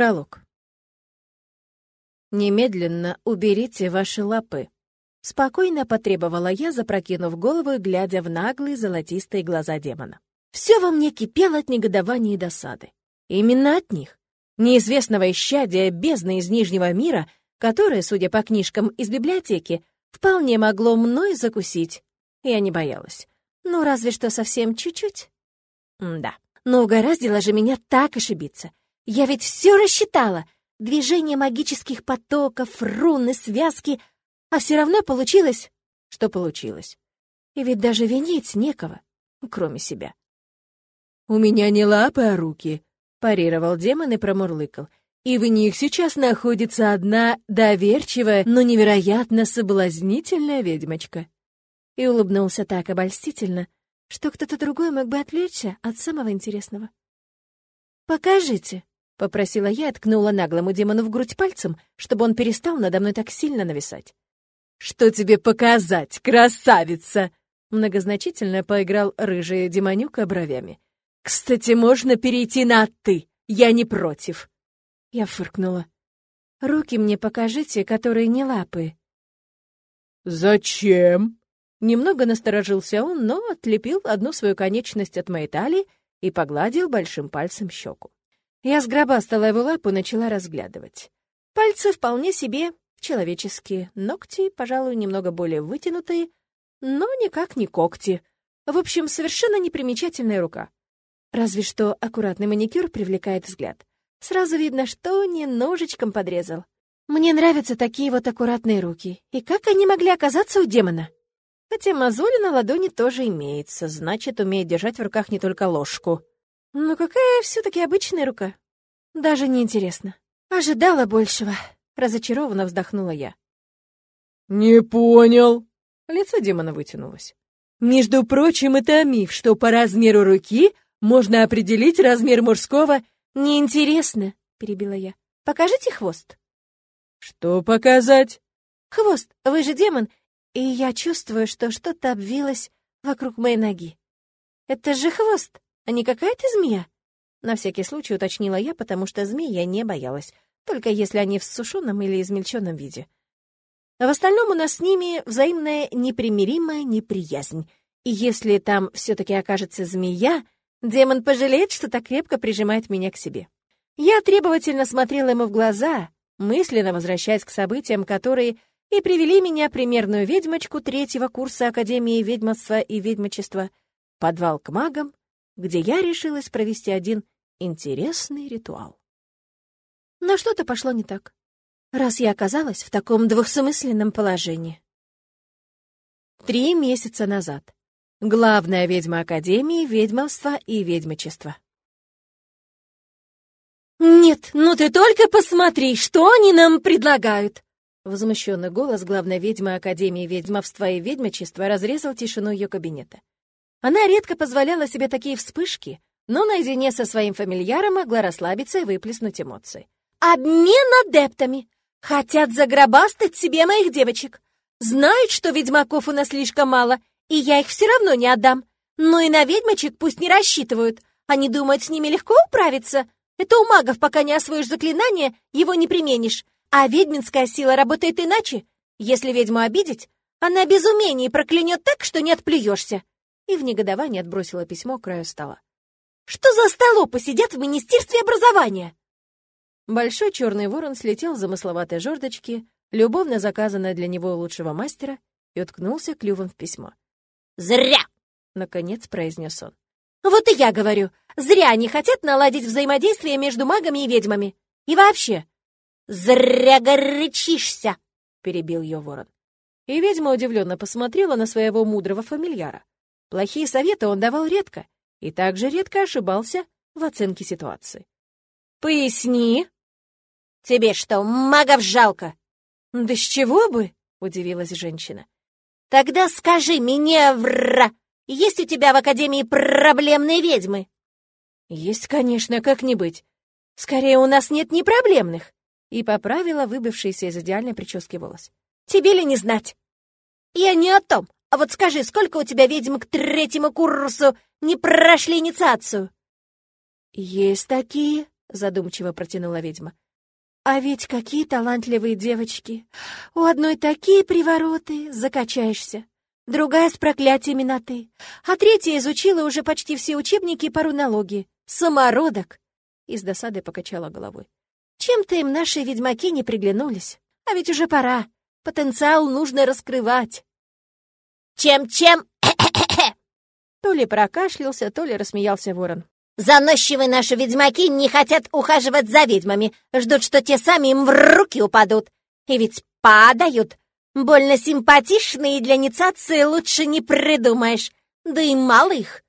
Пролог. «Немедленно уберите ваши лапы», — спокойно потребовала я, запрокинув голову и глядя в наглые золотистые глаза демона. Все во мне кипело от негодования и досады. Именно от них. Неизвестного исчадия бездны из Нижнего мира, которое, судя по книжкам из библиотеки, вполне могло мной закусить. Я не боялась. Ну, разве что совсем чуть-чуть. Да. Но угораздило же меня так ошибиться. Я ведь все рассчитала. Движение магических потоков, руны, связки. А все равно получилось, что получилось. И ведь даже винить некого, кроме себя. «У меня не лапы, а руки», — парировал демон и промурлыкал. «И в них сейчас находится одна доверчивая, но невероятно соблазнительная ведьмочка». И улыбнулся так обольстительно, что кто-то другой мог бы отвлечься от самого интересного. «Покажите», — попросила я ткнула наглому демону в грудь пальцем, чтобы он перестал надо мной так сильно нависать. «Что тебе показать, красавица?» Многозначительно поиграл рыжий демонюка бровями. «Кстати, можно перейти на «ты», я не против». Я фыркнула. «Руки мне покажите, которые не лапы». «Зачем?» Немного насторожился он, но отлепил одну свою конечность от моей талии и погладил большим пальцем щеку. Я сгробастала его лапу и начала разглядывать. Пальцы вполне себе человеческие, ногти, пожалуй, немного более вытянутые, но никак не когти. В общем, совершенно непримечательная рука. Разве что аккуратный маникюр привлекает взгляд. Сразу видно, что не ножичком подрезал. Мне нравятся такие вот аккуратные руки. И как они могли оказаться у демона? Хотя мозоли на ладони тоже имеется, значит, умеет держать в руках не только ложку. Но какая все-таки обычная рука? Даже не интересно. Ожидала большего. Разочарованно вздохнула я. «Не понял». Лицо демона вытянулось. «Между прочим, это миф, что по размеру руки можно определить размер мужского...» «Неинтересно», — перебила я. «Покажите хвост». «Что показать?» «Хвост. Вы же демон, и я чувствую, что что-то обвилось вокруг моей ноги. Это же хвост а не какая-то змея?» На всякий случай уточнила я, потому что змей я не боялась, только если они в сушеном или измельченном виде. А в остальном у нас с ними взаимная непримиримая неприязнь. И если там все-таки окажется змея, демон пожалеет, что так крепко прижимает меня к себе. Я требовательно смотрела ему в глаза, мысленно возвращаясь к событиям, которые и привели меня примерную ведьмочку третьего курса Академии ведьмовства и ведьмочества, подвал к магам где я решилась провести один интересный ритуал. Но что-то пошло не так, раз я оказалась в таком двухсмысленном положении. Три месяца назад. Главная ведьма Академии ведьмовства и ведьмочества. «Нет, ну ты только посмотри, что они нам предлагают!» Возмущенный голос главной ведьмы Академии ведьмовства и ведьмочества разрезал тишину ее кабинета. Она редко позволяла себе такие вспышки, но наедине со своим фамильяром могла расслабиться и выплеснуть эмоции. «Обмен адептами! Хотят загробастать себе моих девочек! Знают, что ведьмаков у нас слишком мало, и я их все равно не отдам. Но и на ведьмочек пусть не рассчитывают. Они думают, с ними легко управиться. Это у магов, пока не освоишь заклинание, его не применишь. А ведьминская сила работает иначе. Если ведьму обидеть, она без умений проклянет так, что не отплюешься и в негодовании отбросила письмо к краю стола. «Что за столопы сидят в Министерстве образования?» Большой черный ворон слетел с замысловатой жердочки, любовно заказанной для него лучшего мастера, и уткнулся клювом в письмо. «Зря!» — наконец произнес он. «Вот и я говорю, зря они хотят наладить взаимодействие между магами и ведьмами. И вообще, зря горячишься!» — перебил ее ворон. И ведьма удивленно посмотрела на своего мудрого фамильяра. Плохие советы он давал редко и также редко ошибался в оценке ситуации. «Поясни!» «Тебе что, магов жалко?» «Да с чего бы?» — удивилась женщина. «Тогда скажи, Миневра, есть у тебя в Академии проблемные ведьмы?» «Есть, конечно, как не быть. Скорее, у нас нет ни проблемных!» И поправила выбившийся из идеальной прически волос. «Тебе ли не знать?» «Я не о том. А вот скажи, сколько у тебя ведьм к третьему курсу не прошли инициацию?» «Есть такие», — задумчиво протянула ведьма. А ведь какие талантливые девочки. У одной такие привороты, закачаешься. Другая с проклятиями на «ты». А третья изучила уже почти все учебники по рунологии. Самородок. И с досадой покачала головой. Чем-то им наши ведьмаки не приглянулись. А ведь уже пора. Потенциал нужно раскрывать. Чем-чем? То ли прокашлялся, то ли рассмеялся ворон. Заносчивые наши ведьмаки не хотят ухаживать за ведьмами, ждут, что те сами им в руки упадут. И ведь падают. Больно симпатичные для инициации лучше не придумаешь. Да и мало их.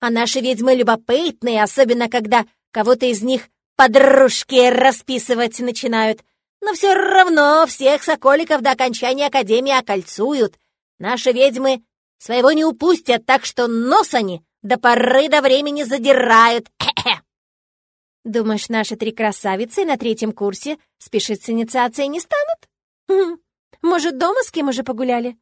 А наши ведьмы любопытные, особенно когда кого-то из них подружки расписывать начинают. Но все равно всех соколиков до окончания Академии окольцуют. Наши ведьмы своего не упустят, так что нос они до поры до времени задирают. Думаешь, наши три красавицы на третьем курсе спешить с инициацией не станут? Хм. Может, дома с кем уже погуляли?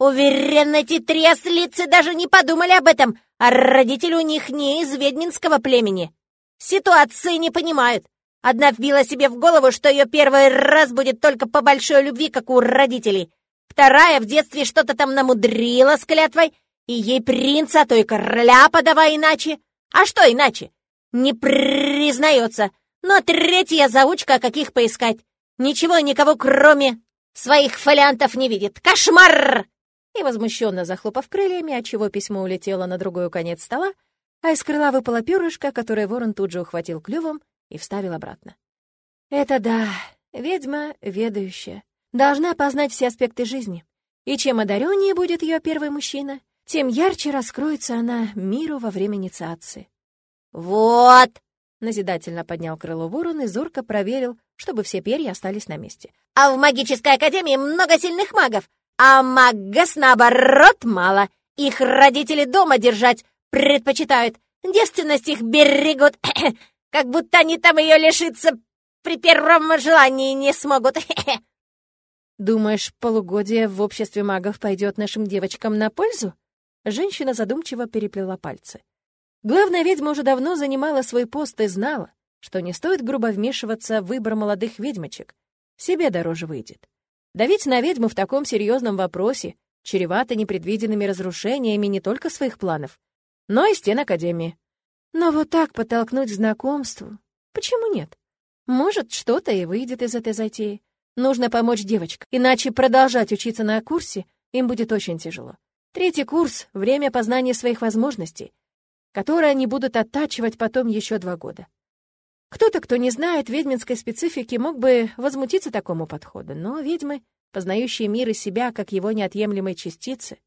Уверен, эти три ослицы даже не подумали об этом, а родители у них не из ведьминского племени. Ситуации не понимают. Одна вбила себе в голову, что ее первый раз будет только по большой любви, как у родителей. Вторая в детстве что-то там намудрила с клятвой, и ей принца, а то и короля подавай иначе. А что иначе? Не признается. Но третья заучка, каких поискать. Ничего никого, кроме своих фолиантов, не видит. Кошмар! И возмущенно захлопав крыльями, отчего письмо улетело на другой конец стола, а из крыла выпала перышко, которое ворон тут же ухватил клювом и вставил обратно. Это да, ведьма ведающая. Должна познать все аспекты жизни. И чем одареннее будет ее первый мужчина, тем ярче раскроется она миру во время инициации. «Вот!» — назидательно поднял крыло ворон и зорко проверил, чтобы все перья остались на месте. «А в магической академии много сильных магов, а магас, наоборот, мало. Их родители дома держать предпочитают, девственность их берегут, как будто они там ее лишиться при первом желании не смогут. Думаешь, полугодие в обществе магов пойдет нашим девочкам на пользу? Женщина задумчиво переплела пальцы. Главная ведьма уже давно занимала свой пост и знала, что не стоит грубо вмешиваться в выбор молодых ведьмочек. Себе дороже выйдет. Давить на ведьму в таком серьезном вопросе чревато непредвиденными разрушениями не только своих планов, но и стен Академии. Но вот так подтолкнуть к знакомству, почему нет? Может, что-то и выйдет из этой затеи. Нужно помочь девочкам, иначе продолжать учиться на курсе им будет очень тяжело. Третий курс — время познания своих возможностей, которые они будут оттачивать потом еще два года. Кто-то, кто не знает ведьминской специфики, мог бы возмутиться такому подходу, но ведьмы, познающие мир и себя как его неотъемлемой частицы,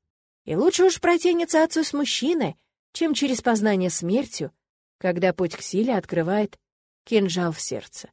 и лучше уж пройти инициацию с мужчиной, чем через познание смертью, когда путь к силе открывает кинжал в сердце.